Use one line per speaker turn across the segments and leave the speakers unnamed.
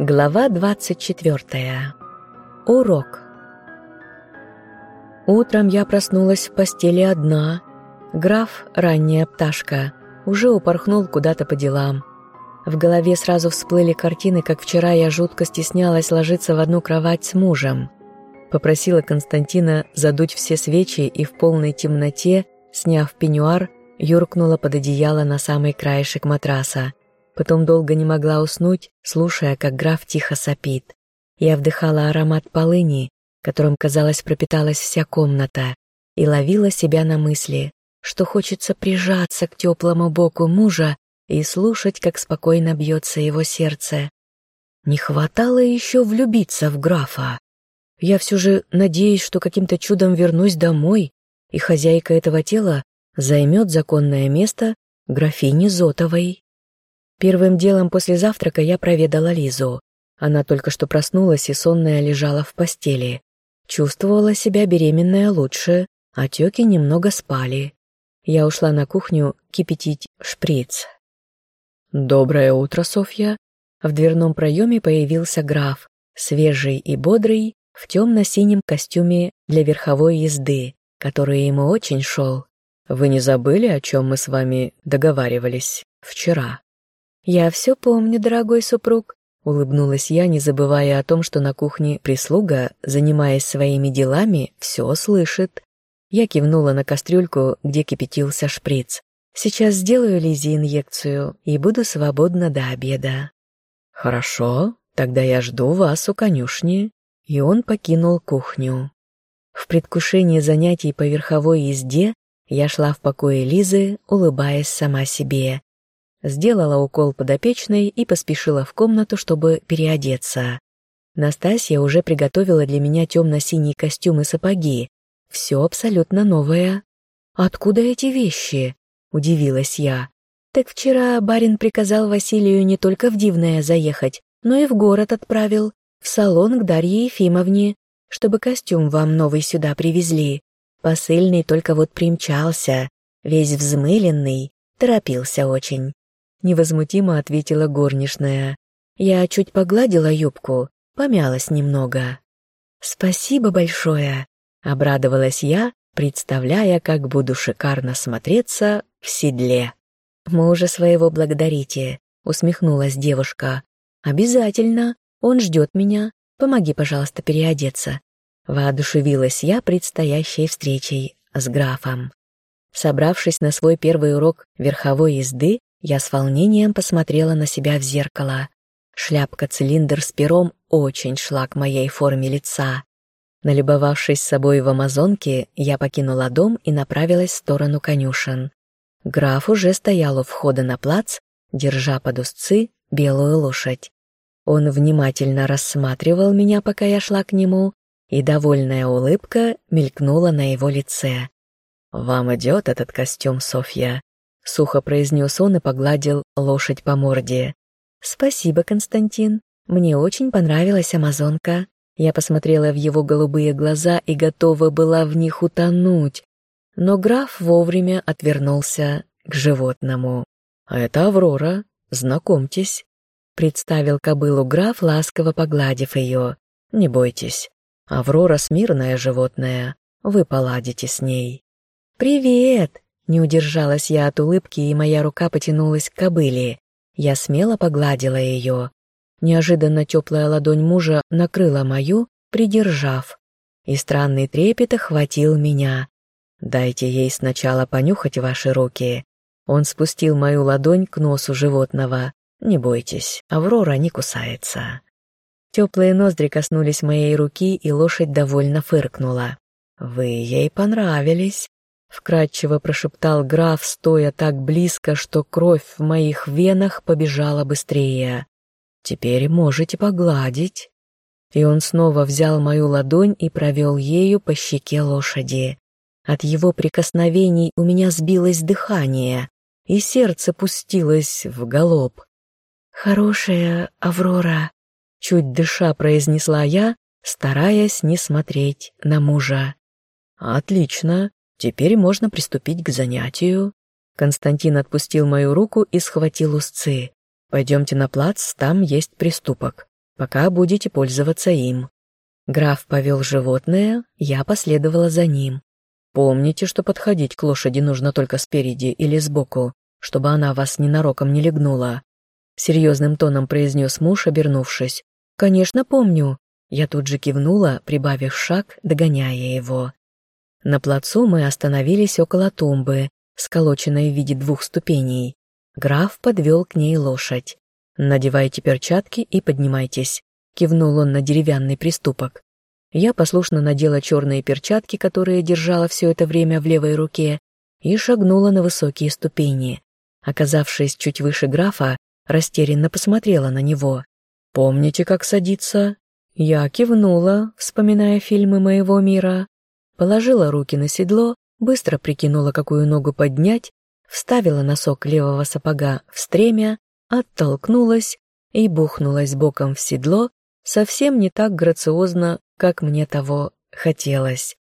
Глава 24. Урок. Утром я проснулась в постели одна. Граф, ранняя пташка, уже упорхнул куда-то по делам. В голове сразу всплыли картины, как вчера я жутко стеснялась ложиться в одну кровать с мужем. Попросила Константина задуть все свечи и в полной темноте, сняв пеньюар, юркнула под одеяло на самый краешек матраса. Потом долго не могла уснуть, слушая, как граф тихо сопит. Я вдыхала аромат полыни, которым, казалось, пропиталась вся комната, и ловила себя на мысли, что хочется прижаться к теплому боку мужа и слушать, как спокойно бьется его сердце. Не хватало еще влюбиться в графа. Я все же надеюсь, что каким-то чудом вернусь домой, и хозяйка этого тела займет законное место графини Зотовой. Первым делом после завтрака я проведала Лизу. Она только что проснулась и сонная лежала в постели. Чувствовала себя беременная лучше, отеки немного спали. Я ушла на кухню кипятить шприц. «Доброе утро, Софья!» В дверном проеме появился граф, свежий и бодрый, в темно-синем костюме для верховой езды, который ему очень шел. «Вы не забыли, о чем мы с вами договаривались вчера?» «Я все помню, дорогой супруг», — улыбнулась я, не забывая о том, что на кухне прислуга, занимаясь своими делами, все слышит. Я кивнула на кастрюльку, где кипятился шприц. «Сейчас сделаю Лизе инъекцию и буду свободна до обеда». «Хорошо, тогда я жду вас у конюшни». И он покинул кухню. В предвкушении занятий по верховой езде я шла в покое Лизы, улыбаясь сама себе. Сделала укол подопечной и поспешила в комнату, чтобы переодеться. Настасья уже приготовила для меня темно-синий костюм и сапоги. Все абсолютно новое. «Откуда эти вещи?» — удивилась я. «Так вчера барин приказал Василию не только в Дивное заехать, но и в город отправил, в салон к Дарье Ефимовне, чтобы костюм вам новый сюда привезли. Посыльный только вот примчался, весь взмыленный, торопился очень. Невозмутимо ответила горничная. Я чуть погладила юбку, помялась немного. «Спасибо большое», — обрадовалась я, представляя, как буду шикарно смотреться в седле. «Мужа своего благодарите», — усмехнулась девушка. «Обязательно. Он ждет меня. Помоги, пожалуйста, переодеться». Воодушевилась я предстоящей встречей с графом. Собравшись на свой первый урок верховой езды, я с волнением посмотрела на себя в зеркало. Шляпка-цилиндр с пером очень шла к моей форме лица. Налюбовавшись собой в амазонке, я покинула дом и направилась в сторону конюшен. Граф уже стоял у входа на плац, держа под узцы белую лошадь. Он внимательно рассматривал меня, пока я шла к нему, и довольная улыбка мелькнула на его лице. «Вам идет этот костюм, Софья?» Сухо произнес он и погладил лошадь по морде. «Спасибо, Константин. Мне очень понравилась амазонка. Я посмотрела в его голубые глаза и готова была в них утонуть. Но граф вовремя отвернулся к животному. «А это Аврора. Знакомьтесь», — представил кобылу граф, ласково погладив ее. «Не бойтесь. Аврора — смирное животное. Вы поладите с ней». «Привет!» Не удержалась я от улыбки, и моя рука потянулась к кобыле. Я смело погладила ее. Неожиданно теплая ладонь мужа накрыла мою, придержав. И странный трепет охватил меня. «Дайте ей сначала понюхать ваши руки». Он спустил мою ладонь к носу животного. «Не бойтесь, Аврора не кусается». Теплые ноздри коснулись моей руки, и лошадь довольно фыркнула. «Вы ей понравились», Вкратчиво прошептал граф, стоя так близко, что кровь в моих венах побежала быстрее. «Теперь можете погладить». И он снова взял мою ладонь и провел ею по щеке лошади. От его прикосновений у меня сбилось дыхание, и сердце пустилось в галоп. «Хорошая Аврора», — чуть дыша произнесла я, стараясь не смотреть на мужа. «Отлично», Теперь можно приступить к занятию. Константин отпустил мою руку и схватил узцы. Пойдемте на плац, там есть приступок. пока будете пользоваться им. Граф повел животное, я последовала за ним. Помните, что подходить к лошади нужно только спереди или сбоку, чтобы она вас ненароком не легнула. Серьезным тоном произнес муж, обернувшись. «Конечно, помню». Я тут же кивнула, прибавив шаг, догоняя его. На плацу мы остановились около тумбы, сколоченной в виде двух ступеней. Граф подвел к ней лошадь. «Надевайте перчатки и поднимайтесь», — кивнул он на деревянный приступок. Я послушно надела черные перчатки, которые держала все это время в левой руке, и шагнула на высокие ступени. Оказавшись чуть выше графа, растерянно посмотрела на него. «Помните, как садиться?» Я кивнула, вспоминая фильмы моего мира, положила руки на седло, быстро прикинула, какую ногу поднять, вставила носок левого сапога в стремя оттолкнулась и бухнулась боком в седло совсем не так грациозно, как мне того хотелось.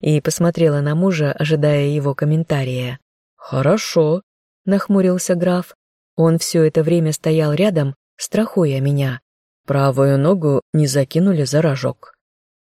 И посмотрела на мужа, ожидая его комментария. «Хорошо», — нахмурился граф. Он все это время стоял рядом, страхуя меня. Правую ногу не закинули за рожок.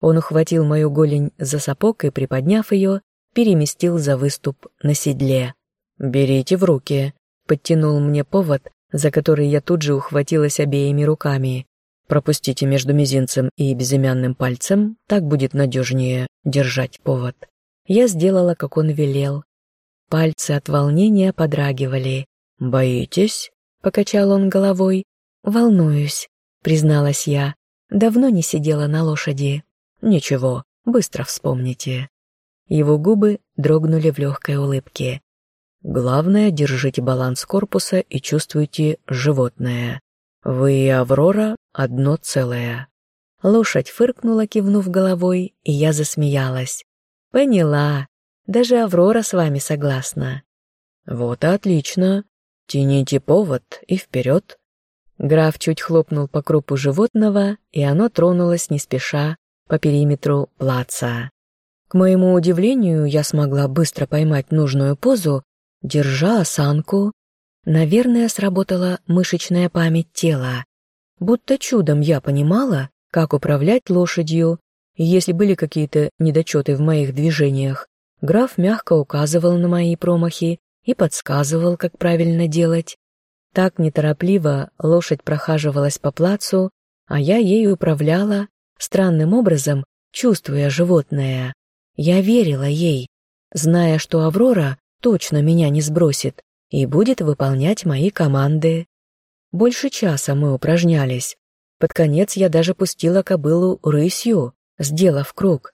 Он ухватил мою голень за сапог и, приподняв ее, переместил за выступ на седле. «Берите в руки», — подтянул мне повод, за который я тут же ухватилась обеими руками. Пропустите между мизинцем и безымянным пальцем, так будет надежнее держать повод. Я сделала, как он велел. Пальцы от волнения подрагивали. «Боитесь?» — покачал он головой. «Волнуюсь», — призналась я. «Давно не сидела на лошади». «Ничего, быстро вспомните». Его губы дрогнули в легкой улыбке. Главное, держите баланс корпуса и чувствуйте животное. Вы и Аврора — одно целое. Лошадь фыркнула, кивнув головой, и я засмеялась. Поняла. Даже Аврора с вами согласна. Вот и отлично. Тяните повод и вперед. Граф чуть хлопнул по крупу животного, и оно тронулось не спеша по периметру плаца. К моему удивлению, я смогла быстро поймать нужную позу держа осанку. Наверное, сработала мышечная память тела. Будто чудом я понимала, как управлять лошадью, если были какие-то недочеты в моих движениях, граф мягко указывал на мои промахи и подсказывал, как правильно делать. Так неторопливо лошадь прохаживалась по плацу, а я ею управляла, странным образом чувствуя животное. Я верила ей, зная, что Аврора точно меня не сбросит и будет выполнять мои команды. Больше часа мы упражнялись. Под конец я даже пустила кобылу рысью, сделав круг.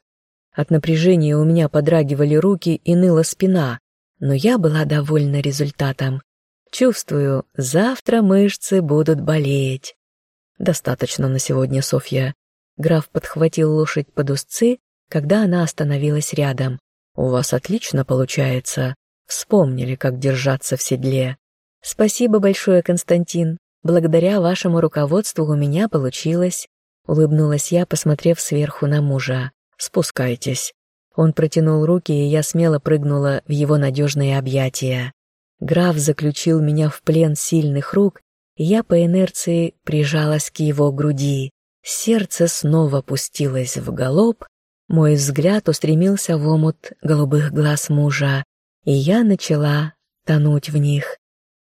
От напряжения у меня подрагивали руки и ныла спина, но я была довольна результатом. Чувствую, завтра мышцы будут болеть. Достаточно на сегодня, Софья. Граф подхватил лошадь под узцы, когда она остановилась рядом. У вас отлично получается. Вспомнили, как держаться в седле. Спасибо большое, Константин. Благодаря вашему руководству у меня получилось. Улыбнулась я, посмотрев сверху на мужа. Спускайтесь. Он протянул руки, и я смело прыгнула в его надежные объятия. Граф заключил меня в плен сильных рук, и я по инерции прижалась к его груди. Сердце снова пустилось в галоп, мой взгляд устремился в омут голубых глаз мужа, и я начала тонуть в них.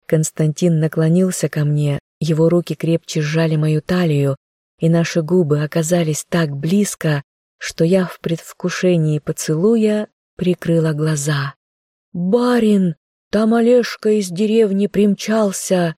Константин наклонился ко мне, его руки крепче сжали мою талию, и наши губы оказались так близко, что я в предвкушении поцелуя прикрыла глаза. «Барин, там Олежка из деревни примчался!»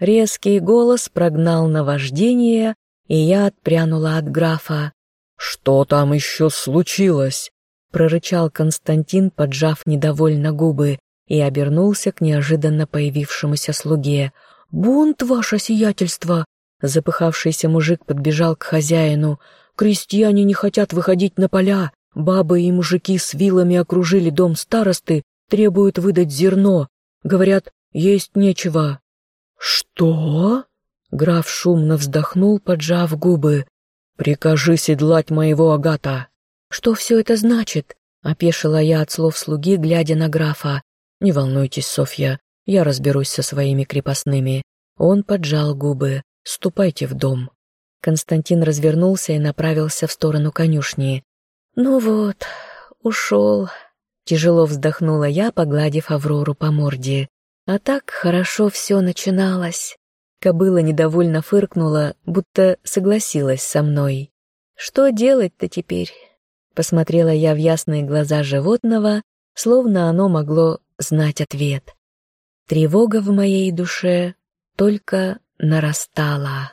Резкий голос прогнал наваждение, и я отпрянула от графа. «Что там еще случилось?» прорычал Константин, поджав недовольно губы, и обернулся к неожиданно появившемуся слуге. «Бунт, ваше сиятельство!» Запыхавшийся мужик подбежал к хозяину. «Крестьяне не хотят выходить на поля. Бабы и мужики с вилами окружили дом старосты, требуют выдать зерно. Говорят, есть нечего». «Что?» Граф шумно вздохнул, поджав губы. «Прикажи седлать моего агата». «Что все это значит?» — опешила я от слов слуги, глядя на графа. «Не волнуйтесь, Софья, я разберусь со своими крепостными». Он поджал губы. «Ступайте в дом». Константин развернулся и направился в сторону конюшни. «Ну вот, ушел», — тяжело вздохнула я, погладив Аврору по морде. А так хорошо все начиналось. Кобыла недовольно фыркнула, будто согласилась со мной. «Что делать-то теперь?» Посмотрела я в ясные глаза животного, словно оно могло знать ответ. Тревога в моей душе только нарастала.